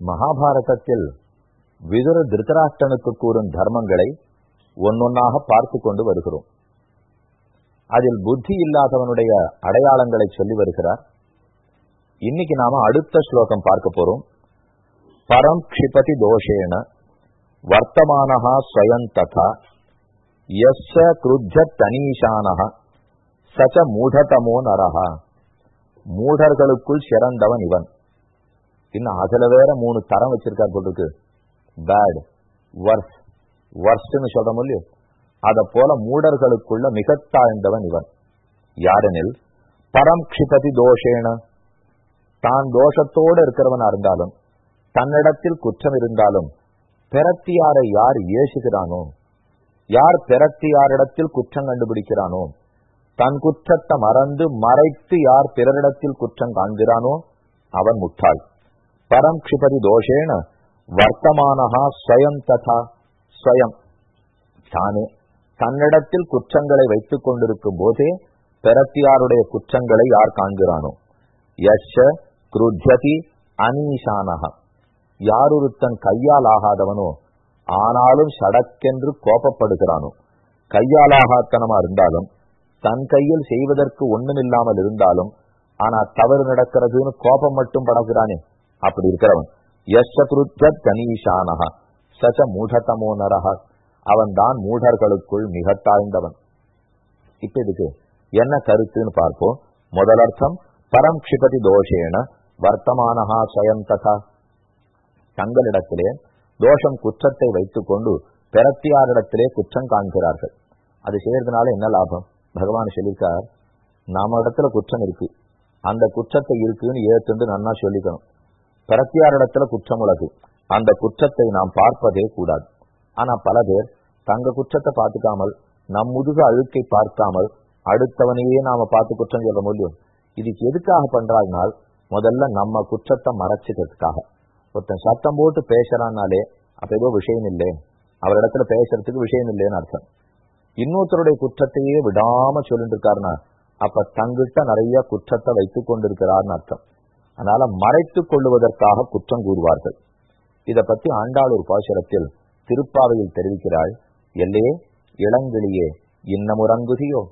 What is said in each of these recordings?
மகாபாரதத்தில் விதுர திருத்தராஷ்டனுக்கு கூறும் தர்மங்களை ஒன்னொன்னாக பார்த்து கொண்டு வருகிறோம். அதில் புத்தி இல்லாதவனுடைய அடையாளங்களை சொல்லி வருகிறார். இன்னைக்கு நாம அடுத்த ஸ்லோகம் பார்க்க போறோம். பரம் க்ஷிபதி தோஷேன வர்த்தமானஹா ஸ்வயம் ததா எஸ் கிருத்த தனீஷானஹ சச்ச மூடதமோ நரஹா. மூடர்களுக்குள் சிறந்தவன் இவன். இன்னும் அதுல வேற மூணு தரம் வச்சிருக்கார் போட்டுருக்கு பேட் வர்ஸ் வர்ஸ்ன்னு சொல்றோம் இல்லையோ? அத போல மூடர்களுக்குள்ள மிக தாழ்ந்தவன் இவன். யாரெனில் பரம் கஷிபதி தோஷேன. தான் தோஷத்தோடு இருக்கிறவனா இருந்தாலும் தன்னிடத்தில் குற்றம் இருந்தாலும் பிறத்தியாரை யார் ஏசுகிறானோ யார் பிறத்தியாரிடத்தில் குற்றம் கண்டுபிடிக்கிறானோ தன் குற்றத்தை மறந்து மறைத்து யார் பிறரிடத்தில் குற்றம் காண்கிறானோ அவன் முட்டாள். பரம் க்ஷிபதி தோஷேன வர்த்தமானஹா ஸ்வயம் ததா ஸ்வயம் தானே தன்னிடத்தில் குற்றங்களை வைத்துக் கொண்டிருக்கும் போதே பெறத்தியாருடைய குற்றங்களை யார் காண்கிறானோ யஷ குருஜதி அனீஷானக யாரொருத்தன் கையால் ஆகாதவனோ ஆனாலும் சடக்கென்று கோபப்படுகிறானோ கையால் ஆகாத்தனமா இருந்தாலும் தன் கையில் செய்வதற்கு ஒண்ணுமில்லாமல் இருந்தாலும் ஆனா தவறு நடக்கிறதுன்னு கோபம் மட்டும் படகிறானே அப்படி இருக்கிறவன். யஷ குருஜ சச சச்ச மூடதமோ நரஹா. அவன் தான் மூடர்களுக்குள் மிக தாழ்ந்தவன். இப்ப இதுக்கு என்ன கருத்துன்னு பார்ப்போம். முதலர்த்தம் பரம் கஷிபதி தோஷேன வர்த்தமானஹா ஸ்வயம் ததா தங்களிடத்திலே தோஷம் குற்றத்தை வைத்துக் கொண்டு பிறத்தியாரிடத்திலே குற்றம் காண்கிறார்கள். அது செய்யறதுனால என்ன லாபம்? பகவான் சொல்லியிருக்கார் நாம இடத்துல குற்றம் இருக்கு. அந்த குற்றத்தை இருக்குன்னு ஏற்றுண்டு நன்னா சொல்லிக்கணும். பிறத்தியாரிடத்துல குற்றம் உள்ளது. அந்த குற்றத்தை நாம் பார்ப்பதே கூடாது. ஆனா பல பேர் தங்க குற்றத்தை பார்த்துக்காமல் நம் முதுகு அழுக்கை பார்க்காமல் அடுத்தவனையே நாம பார்த்து குற்றம் சொல்ல முடியும். இதுக்கு எதுக்காக பண்றாங்கனால் முதல்ல நம்ம குற்றத்தை மறைச்சிக்கிறதுக்காக. ஒருத்தன் சத்தம் போட்டு பேசுறான்னாலே அப்ப ஏதோ விஷயம் இல்லை அவரிடத்துல பேசுறதுக்கு விஷயம் இல்லைன்னு அர்த்தம். இன்னொருத்தருடைய குற்றத்தையே விடாம சொல்லிட்டு இருக்காருன்னா அப்ப தங்கிட்ட நிறைய குற்றத்தை வைத்துக் கொண்டிருக்கிறார்னு அர்த்தம். அதனால மறைத்துக் கொள்ளுவதற்காக குற்றம் கூறுவார்கள். இத பத்தி ஆண்டாளூர் பாசுரத்தில் திருப்பாவையில் தெரிவிக்கிறாள் எல்லையே இளங்கிளியே இன்னமுறங்குதியோ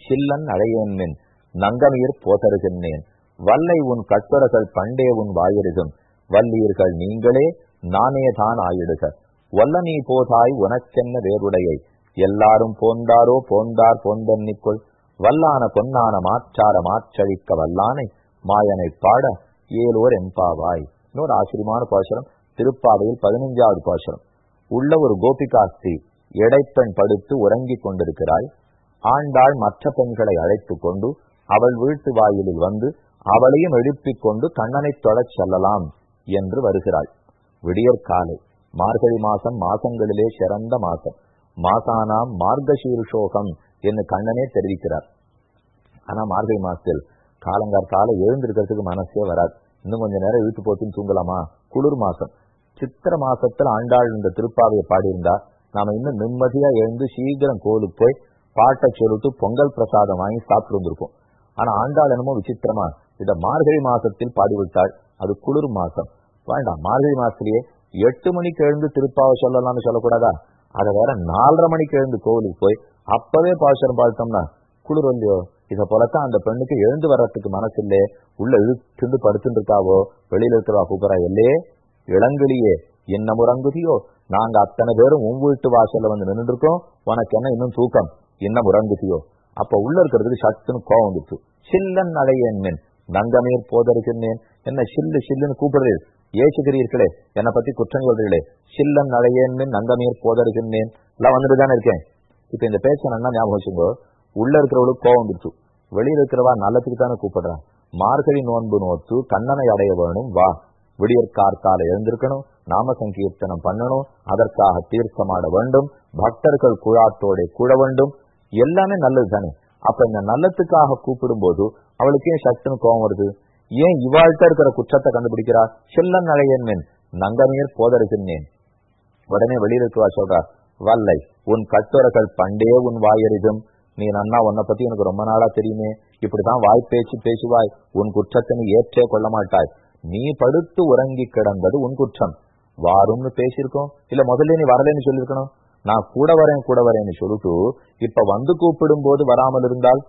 சில்லன் அழையேன்மின் நங்கமீர் போதருகின்றேன். வல்லை உன் கட்டுரகள் பண்டே உன் வாயிடுகும் வல்லீர்கள் நீங்களே நானே தான் ஆயிடுக. வல்ல நீ போதாய் உனக்கென்ன வேறுடையை? எல்லாரும் போந்தாரோ போந்தார் போந்தன்னிக்குள். வல்லான பொன்னான மாற்றார மாற்றழிக்க வல்லானை மாயனை பாட ஏலோர் எம்பாவாய் இன்னொரு ஆச்சரியமான பாசுரம் திருப்பாவையில் பதினைஞ்சாவது பாசுரம். உள்ள ஒரு கோபிகாஸ்தி எடைப்பெண் படுத்து உறங்கிக் கொண்டிருக்கிறாள். ஆண்டாள் மற்ற பெண்களை அழைத்து கொண்டு அவள் வீட்டு வாயிலில் வந்து அவளையும் எழுப்பிக் கொண்டு கண்ணனை தொடச் செல்லலாம் என்று வருகிறாள். விடியற் காலை மார்கழி மாசம் மாசங்களிலே சிறந்த மாசம். மாசானாம் மார்கசீர்ஷோகம் என்று கண்ணனே தெரிவிக்கிறார். ஆனா மார்கழி மாசத்தில் காலங்கார்கால எழுந்திருக்கிறதுக்கு மனசே வராது. இன்னும் கொஞ்ச நேரம் இழுத்து போட்டுன்னு தூங்கலாமா? குளிர் மாசம். சித்திர மாசத்துல ஆண்டாள் இந்த திருப்பாவையை பாடியிருந்தா நாம இன்னும் நிம்மதியா எழுந்து சீக்கிரம் கோவிலுக்கு போய் பாட்டை சொல்லிட்டு பொங்கல் பிரசாதம் வாங்கி சாப்பிட்டு வந்திருக்கோம் ஆனா ஆண்டாள் என்னமோ விசித்திரமா இத மார்கழி மாசத்தில் பாடிவிட்டாள். அது குளிர் மாசம். வேண்டாம் மார்கழி மாசத்திலேயே எட்டு மணிக்கு எழுந்து திருப்பாவை சொல்லலாம்னு சொல்லக்கூடாதா? அதை வேற நாலரை மணிக்கு எழுந்து கோவிலுக்கு போய் அப்பவே பாசுரம் பார்த்தோம்னா குளிர் வந்தியோ? இதை போலத்தான் அந்த பெண்ணுக்கு எழுந்து வர்றதுக்கு மனசு இல்லே உள்ள இழுத்துண்டு படுத்துட்டு இருக்காவோ வெளியில இருக்கிறவா கூப்பிடா இல்லையே இளங்கிலியே என்ன முறங்குதியோ நாங்க அத்தனை பேரும் உன் வீட்டு வாசல்ல வந்து நின்று இருக்கோம் உனக்கு என்ன இன்னும் தூக்கம்? என்ன முறங்குதியோ அப்ப உள்ள இருக்கிறதுக்கு சட்டுன்னு கோவம் வந்துச்சு சில்லன் அழையேன் நங்கமீர் போதறிக்கின்றேன் என்ன சில்லு சில்லுன்னு கூப்பிடுறீர் ஏசுகிறீர்களே என்னை பத்தி குற்றம் சொல்றீங்களே சில்லன் அழையேன் நங்கமீர் போதறிக்கின்றேன் எல்லாம் வந்துட்டு தானே இருக்கேன். இப்ப இந்த பேச்ச நல்லா ஞாபகம் வச்சுங்கோ உள்ள இருக்கிறவளுக்கு கோவம் வந்துருச்சு. வெளியில இருக்கிறவா நல்லத்துக்கு தானே கூப்பிடுறான். மார்கழி நோன்பு நோத்து கண்ணனை அடைய வேணும் வா விடியற்கார்த்தால எழுந்திருக்கணும் நாம சங்கீர்த்தனம் பண்ணணும் அதற்காக தீர்த்தமாட வேண்டும் பக்தர்கள் குழாத்தோட குழ வேண்டும். எல்லாமே நல்லது தானே. அப்ப இந்த நல்லத்துக்காக கூப்பிடும் போது அவளுக்கு ஏன் சக்தின்னு கோபம் வருது? ஏன் இவாழ்கிட்ட இருக்கிற குற்றத்தை கண்டுபிடிக்கிறா? செல்லன் நழையன்மேன் நங்கமீர் போதருகின்றேன். உடனே வெளியில இருக்கவா சொல்றா வல்லை உன் கட்டுரைகள் பண்டே உன் வாயறிதும். நீ நன்னா உன்னை பத்தி எனக்கு ரொம்ப நாளா தெரியுமே. இப்படிதான் வாய் பேச்சு பேசுவாய். உன் குற்றத்தை நீ ஏற்றே கொள்ள மாட்டாய். நீ படுத்து உறங்கி கிடந்தது உன் குற்றம். வாரும்னு பேசியிருக்கோம். இல்ல முதல்ல நீ வரலன்னு சொல்லியிருக்கணும். நான் கூட வரேன் கூட வரேன்னு சொல்லிட்டு இப்ப வந்து கூப்பிடும் போது வராமல் இருந்தால்?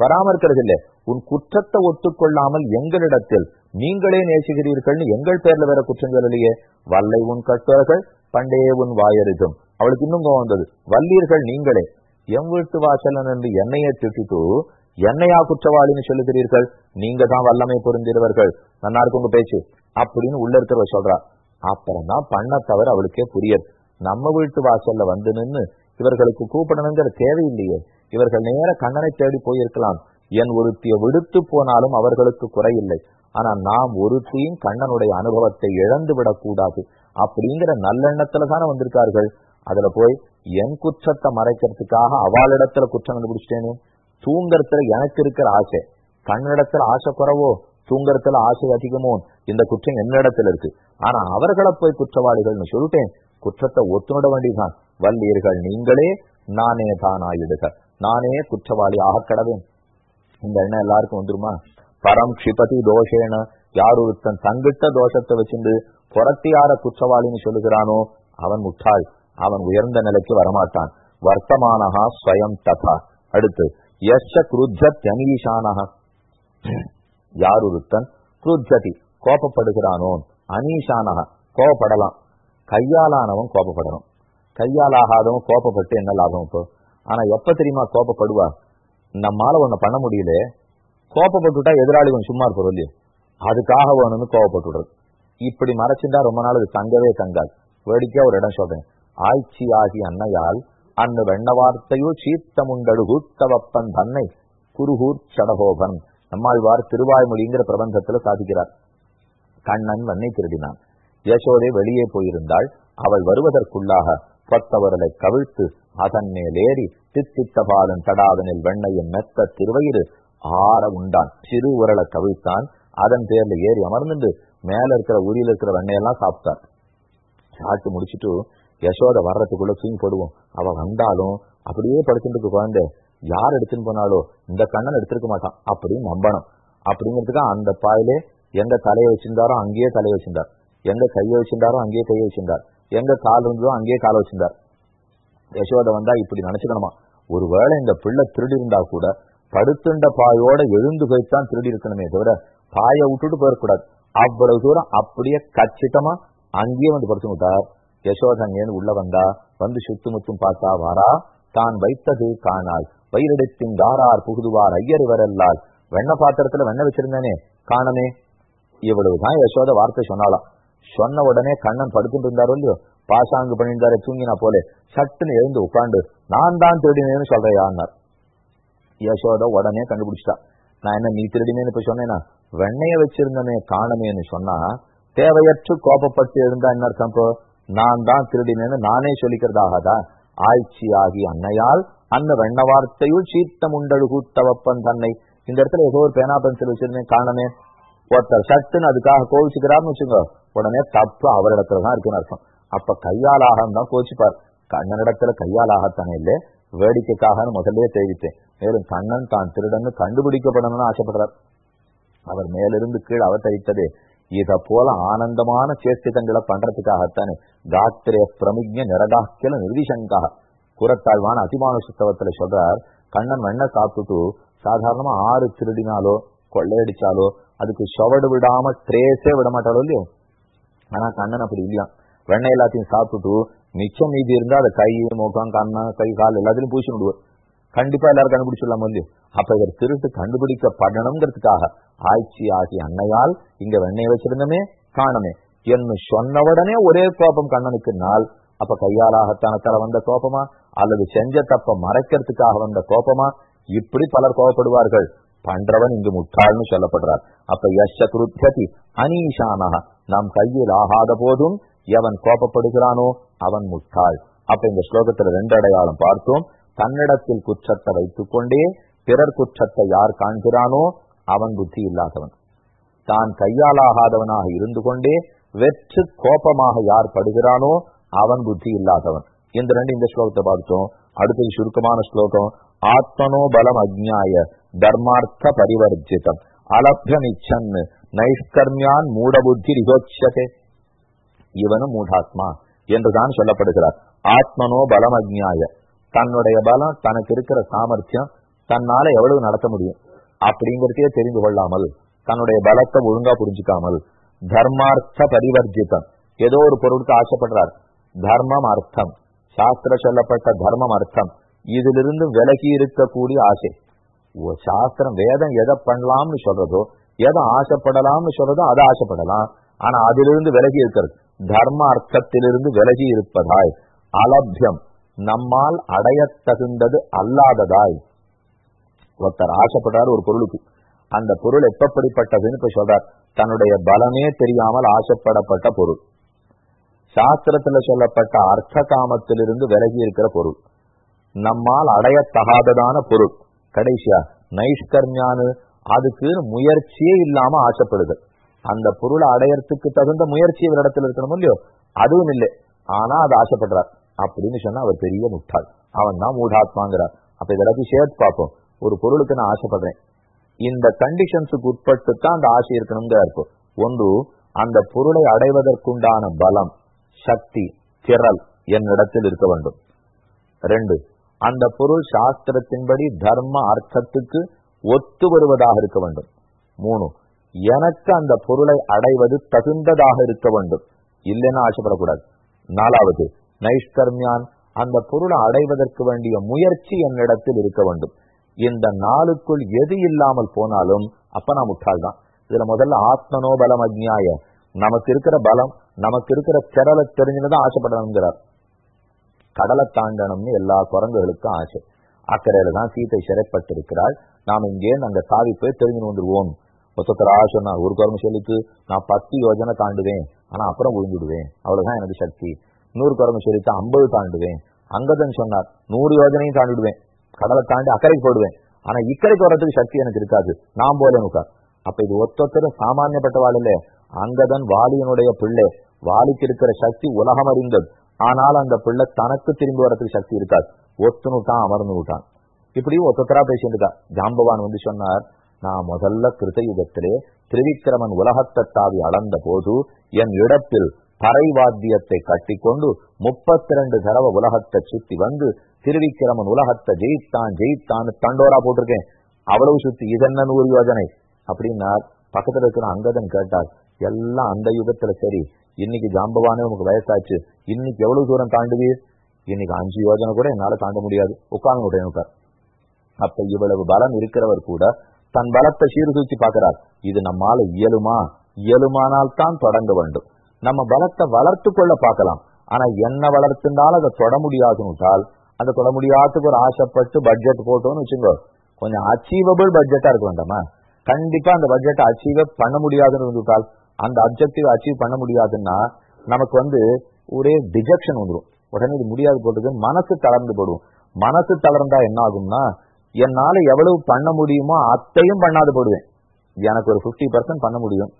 வராம இருக்கிறது இல்ல உன் குற்றத்தை ஒத்துக்கொள்ளாமல் எங்களிடத்தில் நீங்களே நேசிக்கிறீர்கள்னு எங்கள் பேர்ல வேற குற்றம் சொல்லலையே. வல்லை உன் கட்டோர்கள் பண்டே உன் வாயறிதும். அவளுக்கு இன்னும் கோவம் வந்தது. வல்லீர்கள் நீங்களே. எம் வீட்டு வாசலன் என்று என்னையே திட்டிட்டு என்னையா குற்றவாளின்னு சொல்லுகிறீர்கள்? நீங்க தான் வல்லமை புரிந்திருவர்கள் நல்லா இருக்கு பேச்சு. அப்படின்னு உள்ள இருக்கிறவ சொல்றா. அப்புறம் தான் பண்ண தவிர அவளுக்கே புரியுது நம்ம வீட்டு வாசல்ல வந்து நின்னு இவர்களுக்கு கூப்பிடணுங்கிற தேவையில்லையே. இவர்கள் நேர கண்ணனை தேடி போயிருக்கலாம். என் ஒருத்திய விடுத்து போனாலும் அவர்களுக்கு குறையில்லை. ஆனா நாம் ஒருத்தியும் கண்ணனுடைய அனுபவத்தை இழந்து விடக்கூடாது அப்படிங்கிற நல்லெண்ணத்துல தானே வந்திருக்கார்கள். அதுல போய் என் குற்றத்தை மறைக்கிறதுக்காக அவளிடத்துல குற்றம் கண்டுபிடிச்சிட்டேனே. தூங்கறதுல எனக்கு இருக்கிற ஆசை. கண்ணிடத்துல ஆசை குறவோ? தூங்கறதுல ஆசை அதிகமோ? இந்த குற்றம் என்னிடத்துல இருக்கு. ஆனா அவர்களை போய் குற்றவாளிகள்னு சொல்லிட்டேன். குற்றத்தை ஒத்துவிட வேண்டியதுதான். வல்லீர்கள் நீங்களே நானே தானாயிடுக. நானே குற்றவாளி ஆக கடவேன். இந்த எண்ணம் எல்லாருக்கும் வந்துருமா? பரம் க்ஷிபதி தோஷேன. யார் ஒருத்தன் தங்கிட்ட தோஷத்தை வச்சிருந்து புரட்டியார குற்றவாளின்னு சொல்லுகிறானோ அவன் முட்டாள். அவன் உயர்ந்த நிலைக்கு வரமாட்டான். வர்த்தமானஹா ஸ்வயம் ததா. அடுத்து யஷ குருஜத் அனீஷானஹா யார் ஒருத்தன்? குருஜதி கோபப்படுகிறானோ? அனீஷானஹா. கோபப்படலாம். கையாலானவன் கோபப்படணும். கையாலாகாதவன் கோபப்பட்டு என்ன லாபம் இப்போ? ஆனா எப்ப தெரியுமா கோபப்படுவா? நம்மால ஒண்ணு பண்ண முடியல. கோபப்பட்டுட்டா எதிராளி கொஞ்சம் சும்மா இருப்போம் இல்லையே? அதுக்காக வேணும்னு கோபப்பட்டுடுறது. இப்படி மறைச்சிருந்தா ரொம்ப நாள் அது தங்கவே தங்காது. வேடிக்கையா ஒரு இடம் சொல்றேன். ஆய்ச்சி ஆகி அன்னையால் அன்னு வெண்ண வார்த்தையோ சீத்தமுண்டடு தன்னை குருகூர் சடகோபன். நம்மாழ்வார் திருவாய்மொழிங்கிற பிரபந்தத்துல சாதிக்கிறார். கண்ணன் வன்னை திருடினான். யசோதை வெளியே போயிருந்தாள். அவள் வருவதற்குள்ளாக பத்தவரலை கவிழ்த்து அதன் மேலேறி தித்தித்த பாலன் தடாதனில் வெண்ணையின் மெத்த திருவயிறு ஆற உண்டான். சிறு உரலை கவிழ்த்தான். அதன் பேர்ல ஏறி அமர்ந்துட்டு மேல இருக்கிற உரியில இருக்கிற வெண்ணையெல்லாம் சாப்பிட்டார். சாப்பிட்டு முடிச்சுட்டு யசோதை வர்றதுக்குள்ள தூங்கி போடுவோம். அவ வந்தாலும் அப்படியே படுத்துட்டு குழந்தை. யார் எடுத்துன்னு போனாலோ இந்த கண்ணன் எடுத்திருக்க மாட்டான். அப்படின்னு நம்பணும். அப்படிங்கிறதுக்கு அந்த பாயிலே எங்க தலையை வச்சிருந்தாரோ அங்கேயே தலையை வச்சிருந்தார். எங்க கையை வச்சிருந்தாரோ அங்கேயே கையை வச்சிருந்தார். எங்க கால் இருந்ததோ அங்கேயே காலை வச்சிருந்தார். யசோதை வந்தா இப்படி நினைச்சுக்கணுமா? ஒருவேளை இந்த பிள்ளை திருடி இருந்தா கூட படுத்துண்ட பாயோட எழுந்து போய்த்தான் திருடி இருக்கணுமே தவிர பாயை விட்டுட்டு போயிடக்கூடாது. அவ்வளவு தூரம் அப்படியே கச்சிதமா அங்கேயே வந்து படுத்து விட்டார் யசோதன் ஏன் உள்ள வந்தா வந்து சுத்து முத்தும் பார்த்தா வாரா தான் வைத்தது காணாள் வயிறெடுத்தின் தாரார் புகுதுவார் ஐயர் வரல்லால் வெண்ண பாத்திரத்துல வெண்ண வச்சிருந்தானே காணமே. இவ்வளவுதான் யசோத வார்த்தை சொன்னாலாம் சொன்ன உடனே கண்ணன் படுத்துட்டு இருந்தாரோ இல்லையோ? பாசாங்கு பண்ணியிருந்தாரு தூங்கினா போலே. சட்டுன்னு எழுந்து உட்காந்து நான் தான் திருடினேன்னு சொல்றையான்னார். யசோத உடனே கண்டுபிடிச்சிட்டா. நான் என்ன நீ திருடினேன்னு இப்ப சொன்னேனா? வெண்ணைய வச்சிருந்தனே காணமேன்னு சொன்னா தேவையற்று கோபப்பட்டு எழுந்தா என்ன அர்த்தம் இப்போ நான் தான் திருடினேன்னு நானே சொல்லிக்கிறதாகதா? ஆய்ச்சி ஆகி அன்னையால் அந்த வெண்ண வார்த்தையுள் சீத்தம் உண்டழு கூத்தவப்பன் தன்னை. இந்த இடத்துல ஏதோ ஒரு பேனா பென்சில் வச்சிருந்தேன் காணமே. ஒருத்தர் சட்டுன்னு அதுக்காக கோவிச்சுக்கிறாருன்னு வச்சுங்க உடனே தப்பு அவரிடத்துல தான் இருக்குன்னு அர்த்தம். அப்ப கையாலாக தான் கோச்சிப்பார் கண்ணனிடத்துல கையாலாகத்தானே இல்லை வேடிக்கைக்காக முதல்லயே தெரிவித்தேன் மேலும் கண்ணன் தான் திருடன்னு கண்டுபிடிக்கப்படணும்னு ஆசைப்படுறார். அவர் மேலிருந்து கீழ் அவதரித்ததே இத போல ஆனந்தமான சேஷ்டிதங்களை பண்றதுக்காகத்தானே காத்திரே பிரமிஜ நிரகாக்கில நிர்விசங்காக. குரத்தாழ்வான அதிமானுஷத்தவத்துல சொல்றார் கண்ணன் வெண்ணை சாப்பிட்டுட்டு சாதாரணமா ஆறு திருடினாலோ கொள்ளையடிச்சாலோ அதுக்கு சுவடு விடாம ட்ரேஸே விட மாட்டாளோ இல்லையோ? ஆனா கண்ணன் அப்படி இல்லையா? வெண்ணெய் எல்லாத்தையும் சாப்பிட்டுட்டு மிச்சம் மீதி இருந்தா அதை கை முகம் கண்ணா கை கால் எல்லாத்தையும் பூசி விடுவார் கண்டிப்பா எல்லாரும் கண்டுபிடிச்சிடலாம் இல்லையோ? அப்ப இவர் திருட்டு கண்டுபிடிக்கப்படணுங்கிறதுக்காக ஆய்ச்சி ஆகிய அன்னையால் இங்க வெண்ணையை வச்சிருந்தமே காணமே. என்று சொன்னவுடனே ஒரே கோபம் கண்ணனுக்கு நாள். அப்ப கையாலாகத்தானத்தால வந்த கோபமா? அல்லது செஞ்ச தப்ப மறைக்கிறதுக்காக வந்த கோபமா? இப்படி பலர் கோபப்படுவார்கள். பண்றவன் இங்கு முட்டாள்னு சொல்லப்படுறார். அப்ப யஷ குருத்தி அனீஷானக நம் கையில் ஆகாத போதும் எவன் கோபப்படுகிறானோ அவன் முட்டாள். அப்ப இந்த ஸ்லோகத்துல ரெண்டு அடையாளம் பார்த்தோம். தன்னிடத்தில் குற்றத்தை வைத்துக் கொண்டே பிறர் குற்றத்தை யார் காண்கிறானோ அவன் புத்தி இல்லாதவன். தான் கையாலாகாதவனாக இருந்து கொண்டே வெற்று கோபமாக யார் படுகிறானோ அவன் புத்தி இல்லாதவன். இந்த ரெண்டு இந்த ஸ்லோகத்தை பார்த்தோம். அடுத்தது சுருக்கமான ஸ்லோகம். ஆத்மனோ பலம் அஜ்ஞாய தர்மார்த்த பரிவர்ஜிதம். அலப்யமிச்சன் நைஷ்கர்மியான் மூடபுத்தி ரிகோச்சதே இவனும் மூடாத்மா என்றுதான் சொல்லப்படுகிறார். ஆத்மனோ பலம் அக்ஞாய தன்னுடைய பலம் தனக்கு இருக்கிற சாமர்த்தியம் தன்னால எவ்வளவு நடத்த முடியும்? அப்படிங்கிறதையே தெரிந்து கொள்ளாமல் தன்னுடைய பலத்தை ஒழுங்கா புரிஞ்சுக்காமல் தர்மார்த்த பரிவர்ஜிதம். ஏதோ ஒரு பொருளுக்கு ஆசைப்படுறார். தர்மம் அர்த்தம். சாஸ்திர சொல்லப்பட்ட தர்மம் அர்த்தம். இதிலிருந்து விலகி இருக்கக்கூடிய ஆசை. சாஸ்திரம் வேதம் எதை பண்ணலாம்னு சொல்றதோ எதை ஆசைப்படலாம்னு சொல்றதோ அதை ஆசைப்படலாம். ஆனா அதிலிருந்து விலகி இருக்கிறது. தர்ம அர்த்தத்திலிருந்து விலகி இருப்பதாய் அலபியம். நம்மால் அடையத்தகுந்தது அல்லாததாய். ஒருத்தர் ஆசைப்படுறாரு ஒரு பொருளுக்கு. அந்த பொருள் எப்படிப்பட்டதுன்னு இப்ப சொல்றார். தன்னுடைய பலமே தெரியாமல் ஆசைப்படப்பட்ட பொருள். சாஸ்திரத்துல சொல்லப்பட்ட அர்த்த காமத்திலிருந்து விலகி இருக்கிற பொருள். நம்மால் அடையத்தகாததான பொருள். கடைசியா நைஷ்கர்மியானு அதுக்கு முயற்சியே இல்லாம ஆசைப்படுது. அந்த பொருளை அடையறதுக்கு தகுந்த முயற்சி இவரிடத்துல இருக்கணும் இல்லையோ? அதுவும் இல்லை. ஆனா அது ஆசைப்படுறார். அப்படின்னு சொன்னா அவர் பெரிய முட்டாள். அவன் தான் மூடாத்மாங்கிறார் அப்ப இதெல்லாத்தையும் சேர்த்து பார்ப்போம். ஒரு பொருளுக்கு நான் ஆசைப்படுறேன். இந்த கண்டிஷன்ஸுக்கு உட்பட்டு தான் அந்த ஆசை இருக்கணுங்கிற இருக்கும் ஒன்று அந்த பொருளை அடைவதற்குண்டான பலம் சக்தி திரள் என்னிடத்தில் இருக்க வேண்டும். ரெண்டு அந்த பொருள் சாஸ்திரத்தின்படி தர்ம அர்த்தத்துக்கு ஒத்து வருவதாக இருக்க வேண்டும். மூணு எனக்கு அந்த பொருளை அடைவது தகுந்ததாக இருக்க வேண்டும். இல்லைன்னா ஆசைப்படக்கூடாது. நாலாவது நைஷ்கர்மியான் அந்த பொருளை அடைவதற்கு வேண்டிய முயற்சி என்னிடத்தில் இருக்க வேண்டும். இந்த நாளுக்குள் எது இல்லாமல் போனாலும் அப்ப நான் முட்டாள் தான் இதுல முதல்ல ஆத்மனோ பலம் அஜ்ஞாய. நமக்கு இருக்கிற பலம் நமக்கு இருக்கிற திரளை தெரிஞ்சுதான் ஆசைப்படணுங்கிறார். கடலை தாண்டணும்னு எல்லா குரங்குகளுக்கும் ஆசை. அக்கறையில தான் சீத்தை சிறைப்பட்டிருக்கிறாள். நாம் இங்கே அங்க சாவி போய் தெரிஞ்சுன்னு வந்துடுவோம் ஒருத்தர் சொன்னா ஒரு குரங்கு சொல்லிட்டு நான் பத்து யோஜனை தாண்டுவேன் ஆனா அப்புறம் விழுந்துடுவேன் அவ்வளவுதான் எனக்கு சக்தி. நூறு குரங்கு சொல்லிட்டு ஐம்பது தாண்டுவேன். அங்கதன் சொன்னார் நூறு யோஜனையும் தாண்டிடுவேன். கடலை தாண்டி அக்கறைக்கு போடுவேன் ஆனா இக்கரைக்கு வர்றதுக்கு சக்தி எனக்கு இருக்காது. நான் போலேனுக்கா அப்ப இது ஒத்தொத்தரும் சாமானியப்பட்ட வாழ் இல்ல அங்கதன் வாலியனுடைய பிள்ளை. வாலிக்கு இருக்கிற சக்தி உலகம் அறிந்தது. ஆனால் அந்த பிள்ளை தனக்கு திரும்பி வர்றதுக்கு சக்தி இருக்காது. ஒத்துன்னு அமர்ந்து விட்டான் இப்படி ஒத்தொத்தரா பேசிட்டு இருக்கா. ஜாம்பவான் வந்து சொன்னார் நான் முதல்ல கிருத்தயுகத்திலே திருவிக்கிரமன் உலகத்தை தாவி அளந்த போது என் இடத்தில் பறை வாத்தியத்தை கட்டிக்கொண்டு முப்பத்தி ரெண்டு தடவை உலகத்தை சுத்தி வந்து திருவிக்கிரமன் உலகத்தை ஜெயித்தான் ஜெயித்தான்னு தண்டோரா போட்டிருக்கேன். அவ்வளவு சுத்தி இதென்ன நூறு யோஜனை? அப்படின்னா பக்கத்துல இருக்கிற அங்கதன் கேட்டார். எல்லாம் அந்த யுகத்துல சரி. இன்னைக்கு ஜாம்பவானே உனக்கு வயசாச்சு. இன்னைக்கு எவ்வளவு தூரம் தாண்டுவீர்? இன்னைக்கு அஞ்சு யோஜனை கூட என்னால தாண்ட முடியாது. உட்கார்ந்து விட்டேன் அப்ப இவ்வளவு பலம் இருக்கிறவர் கூட தன் பலத்தை சீர்தூக்கி பார்க்கிறார். இது நம்மால இயலுமா? இயலுமானால் தான் தொடங்க வேண்டும். நம்ம பலத்தை வளர்த்து கொள்ள பார்க்கலாம். ஆனா என்ன வளர்த்துனாலும் அதை தொட முடியாதுன்னுட்டால் அந்த தொட முடியாததுக்கு ஒரு ஆசைப்பட்டு பட்ஜெட் போட்டோம்னு வச்சுக்கோ. கொஞ்சம் அச்சீவபிள் பட்ஜெட்டா இருக்க வேண்டாமா கண்டிப்பா அந்த பட்ஜெட்டை அச்சீவ் பண்ண முடியாதுன்னு வந்துட்டால் அந்த அப்ஜெக்டிவ் அச்சீவ் பண்ண முடியாதுன்னா நமக்கு வந்து ஒரே டிஜெக்ஷன் வந்துடும் உடனே இது முடியாது போட்டுக்கு மனசு தளர்ந்து போடுவோம் மனசு தளர்ந்தா என்ன ஆகும்னா என்னால எவ்வளவு பண்ண முடியுமோ அத்தையும் பண்ணாது போடுவேன். எனக்கு ஒரு பிப்டி பர்சன்ட் பண்ண முடியும்.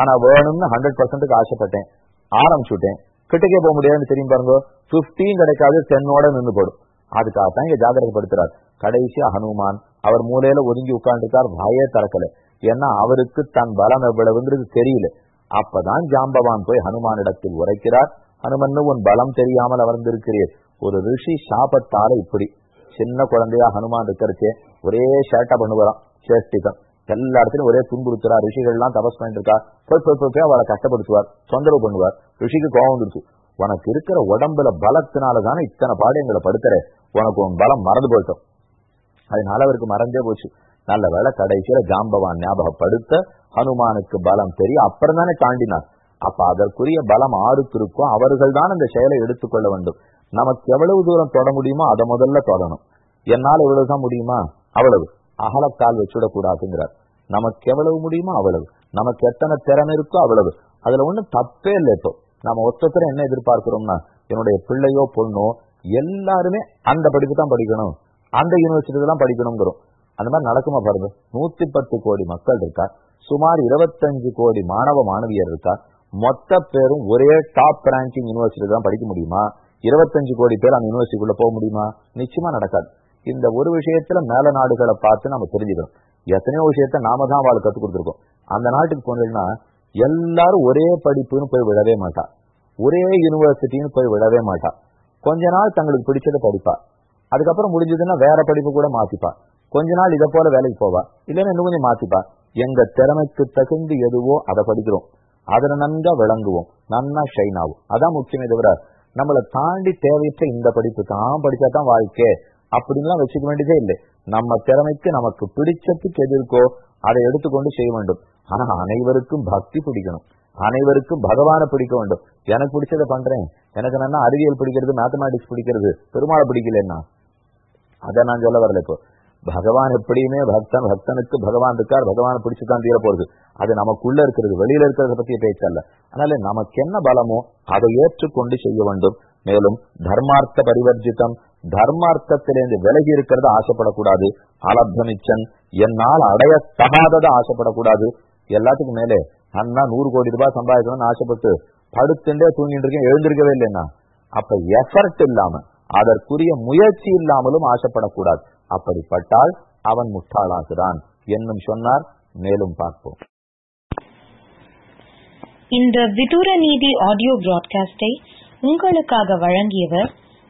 ஆனா வேணும்னு ஹண்ட்ரட் பர்சன்ட்டுக்கு ஆசைப்பட்டேன். ஆரம்பிச்சுட்டேன். கிட்டக்கே போக முடியாதுன்னு தெரியும் பாருங்க. பிப்டீன் கிடைக்காது டென்னோட நின்று போடும். அதுக்காகத்தான் இங்க ஜாகிரதைப்படுத்துறார் கடைசியா ஹனுமான் அவர் மூலையில ஒதுங்கி உட்காந்துருக்கார் வாயே திறக்கல. ஏன்னா அவருக்கு தன் பலம் எவ்வளவுங்கிறது தெரியல. அப்பதான் ஜாம்பவான் போய் ஹனுமானிடத்தில் உரைக்கிறார். ஹனுமன் உன் பலம் தெரியாமல் அமர்ந்திருக்கிறீர். ஒரு ரிஷி சாபத்தால இப்படி. சின்ன குழந்தையா ஹனுமான் இருக்கிறச்சே ஒரே ஷேட்டா பண்ணுவாராம் சேஷ்டிகம் எல்லா இடத்துலயும் ஒரே துன்புறுத்துறா. ரிஷிகள்லாம் தபஸ் பண்ணிட்டு இருக்கா போய் போய் போய் போய் அவளை கஷ்டப்படுத்துவார். தொந்தரவு பண்ணுவார். ரிஷிக்கு கோபம் வந்துருச்சு. உனக்கு இருக்கிற உடம்புல பலத்தினாலதானே இத்தனை பாடு எங்களை படுத்துற. உனக்கு உன் பலம் மறந்து போயிட்டோம். அதனால அவருக்கு மறந்தே போச்சு. நல்ல வேலை கடைசியில ஜாம்பவான் ஞாபகப்படுத்த ஹனுமானுக்கு பலம் தெரியும். அப்புறம் தானே தாண்டினார். அப்ப அதற்குரிய பலம் ஆருக்கு இருக்கோ அவர்கள் தான் அந்த செயலை எடுத்துக்கொள்ள வேண்டும். நமக்கு எவ்வளவு தூரம் தொட முடியுமோ அதை முதல்ல தொடணும். என்னால் இவ்வளவுதான் முடியுமா? அவ்வளவு. அகலக்கால் வச்சுடக்கூடாதுங்கிறார். நமக்கு எவ்வளவு முடியுமோ அவ்வளவு. நமக்கு எத்தனை திறன் இருக்கோ அவ்வளவு. அதுல ஒண்ணும் தப்பே இல்லை இப்போ. நம்ம ஒத்தத்துல என்ன எதிர்பார்க்கிறோம்னா என்னுடைய பிள்ளையோ பொண்ணோ எல்லாருமே அந்த படிப்பு தான் படிக்கணும். அந்த யூனிவர்சிட்டி தான் படிக்கணுங்கிறோம். அந்த மாதிரி நடக்குமா பாருங்க. நூத்தி பத்து கோடி மக்கள் இருக்கா? சுமார் இருபத்தஞ்சு கோடி மாணவ மாணவியர் இருக்கா? மொத்த பேரும் ஒரே டாப் ரேங்கிங் யூனிவர்சிட்டி தான் படிக்க முடியுமா? இருபத்தஞ்சு கோடி பேர் அந்த யூனிவர்சிட்டிக்குள்ள போக முடியுமா? நிச்சயமா நடக்காது. இந்த ஒரு விஷயத்துல மேல நாடுகளை பார்த்து நம்ம தெரிஞ்சுக்கிறோம் எத்தனையோ விஷயத்த நாம தான் அவளுக்கு கத்துக் கொடுத்துருக்கோம். அந்த நாட்டுக்கு போனீங்கன்னா எல்லாரும் ஒரே படிப்புன்னு போய் விடவே மாட்டா. ஒரே யூனிவர்சிட்டின்னு போய் விடவே மாட்டா. கொஞ்ச நாள் தங்களுக்கு பிடிச்சதை படிப்பா. அதுக்கப்புறம் முடிஞ்சதுன்னா வேற படிப்பு கூட மாத்திப்பா. கொஞ்ச நாள் இதை போல வேலைக்கு போவா. இல்லைன்னா இன்னும் கொஞ்சம் மாத்திப்பா. எங்க திறமைக்கு தகுந்து எதுவோ அதை படிக்கிறோம். அதுல நன்கா விளங்குவோம். நன்னா ஷைன் ஆகும். அதான் முக்கியமே தவிர நம்மளை தாண்டி தேவையற்ற இந்த படிப்பு தான் படிச்சா தான் வாழ்க்கை. அப்படின்லாம் வச்சுக்க வேண்டியதே இல்லை. நம்ம திறமைக்கு நமக்கு பிடிச்சதுக்கு எது இருக்கோ அதை எடுத்துக்கொண்டு செய்ய வேண்டும். ஆனா அனைவருக்கும் பக்தி பிடிக்கணும். அனைவருக்கும் பகவானை பிடிக்க வேண்டும். எனக்கு பிடிச்சதை பண்றேன். எனக்கு நல்லா அறிவியல் பிடிக்கிறது மேத்தமேட்டிக்ஸ் பிடிக்கிறது பெருமாளை பிடிக்கலன்னா? அதை நான் சொல்ல வரல இப்போ. பகவான் எப்படியுமே பக்தன் பக்தனுக்கு பகவான் இருக்கார் பகவானை பிடிச்சுதான் தீர போறது. அது நமக்குள்ள இருக்கிறது வெளியில இருக்கிறத பத்திய பேச்சல்ல. அதனால நமக்கு என்ன பலமோ அதை ஏற்றுக்கொண்டு செய்ய வேண்டும். மேலும் தர்மார்த்த பரிவர்ஜிதம் தர்மார்த்தத்திலிருந்து விலகி இருக்கிறத ஆசைப்படக்கூடாது. அலப்தமிச்சன் என்னால் அடையத்தகாததை ஆசைப்படக்கூடாது. எல்லாத்துக்கும் மேலே அண்ணா நூறு கோடி ரூபாய் சம்பாதிக்கணும்னு ஆசைப்பட்டு படுத்துட்டே தூங்கிட்டு இருக்கேன் எழுந்திருக்கவே இல்லைன்னா அப்ப எஃபர்ட் இல்லாம அதற்குரிய முயற்சி இல்லாமலும் ஆசைப்படக்கூடாது. அப்படிப்பட்டால் அவன் முட்டாளாகிறான் என்னும் சொன்னார். மேலும் பார்ப்போம். இந்த விதூர நீதி ஆடியோ பிராட்காஸ்டை உங்களுக்காக வழங்கியவர்